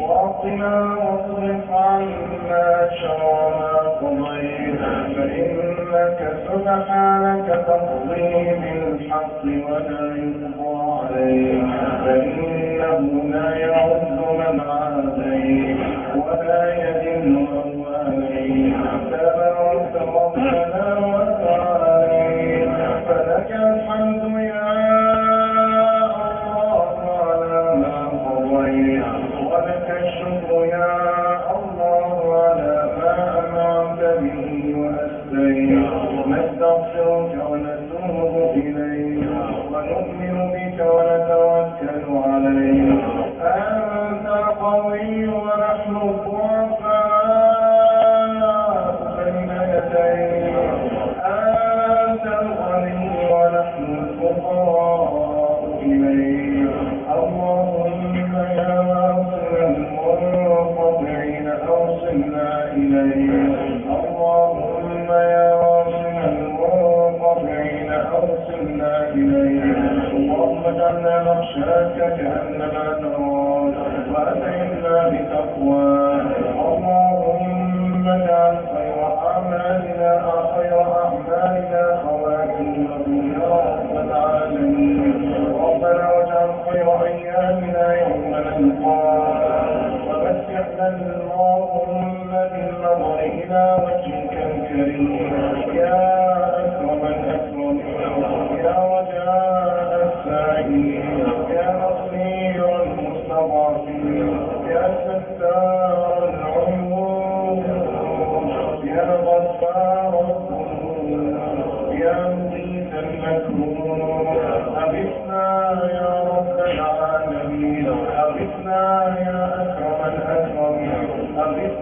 وأعطنا واصرف عنا شر فإنك سبحانك تقضي بالحق ولا يقضى عليك. فإنه لا يعز من عاديت ولا يذل من أوصلنا إليك اللهم يا واصل المنقطعين أوصلنا إليك اللهم اجعلنا نخشاك كأننا نراك وأتعنا بتقواك اللهم اجعل خير أعمالنا خير أعمالنا خواتيمه يا رب العالمين ربنا واجعل خير أيامنا يوم نلقاك ومتعنا اللهم بالنظر إلى وجهك الكريم يا أكرم الأكرمين يا رجاء السائلين يا نصير المستضعفين يا ستار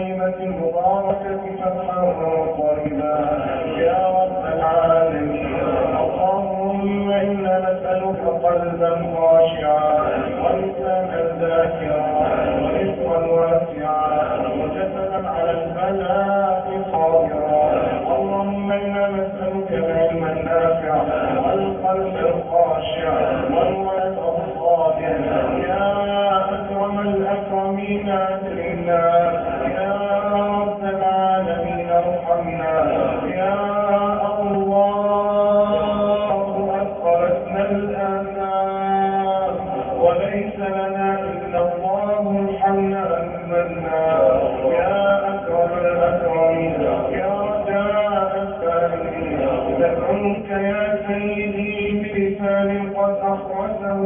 الطيبة المباركة فتحا قريبا. ندعوك يا سيدي بلسان قد أخرجه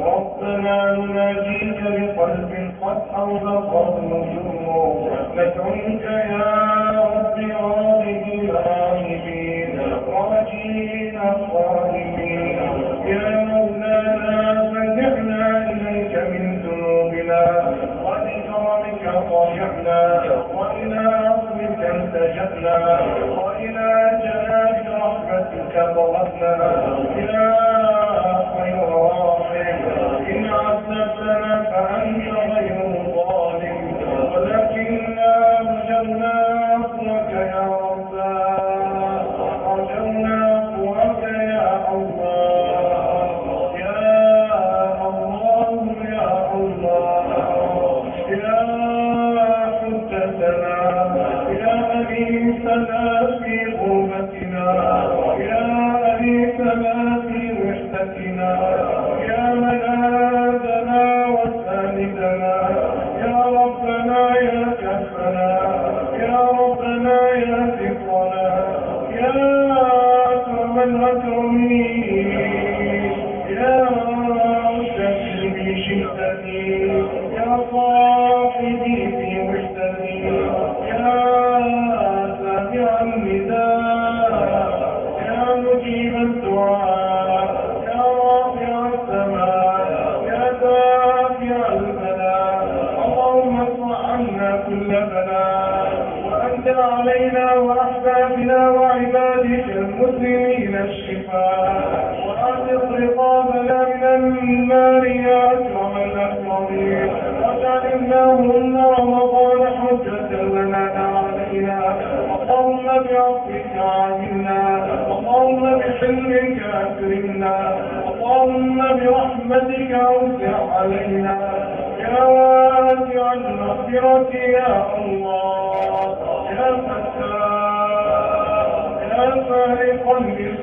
ربنا نناجيك بقلب قد أوبقه جمه ندعوك يا أليتنا في غربتنا ويا أليتنا في وحدتنا ويا بعفوك عنا اللهم بحلمك أكرمنا اللهم برحمتك أوسع علينا. يا واسع المغفرة يا الله يا فتاة يا فارق النساء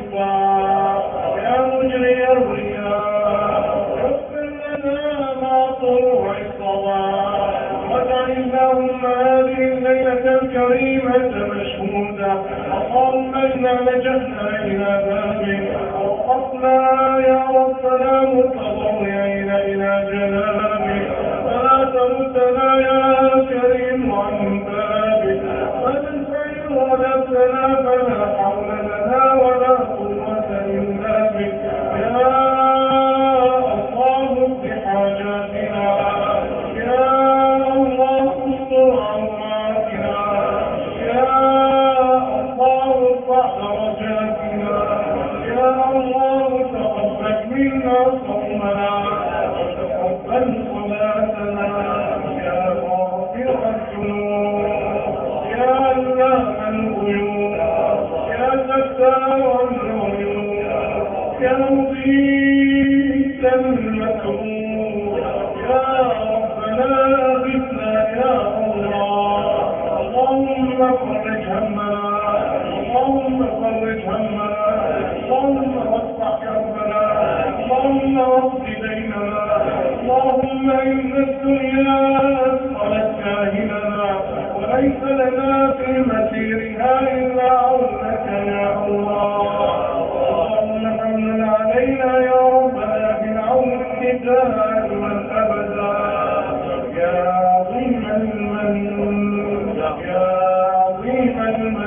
إنا لجأنا إلى بابك وقفنا يا ربنا متضرعين إلى جلالك Thank you. يا ضيف المنى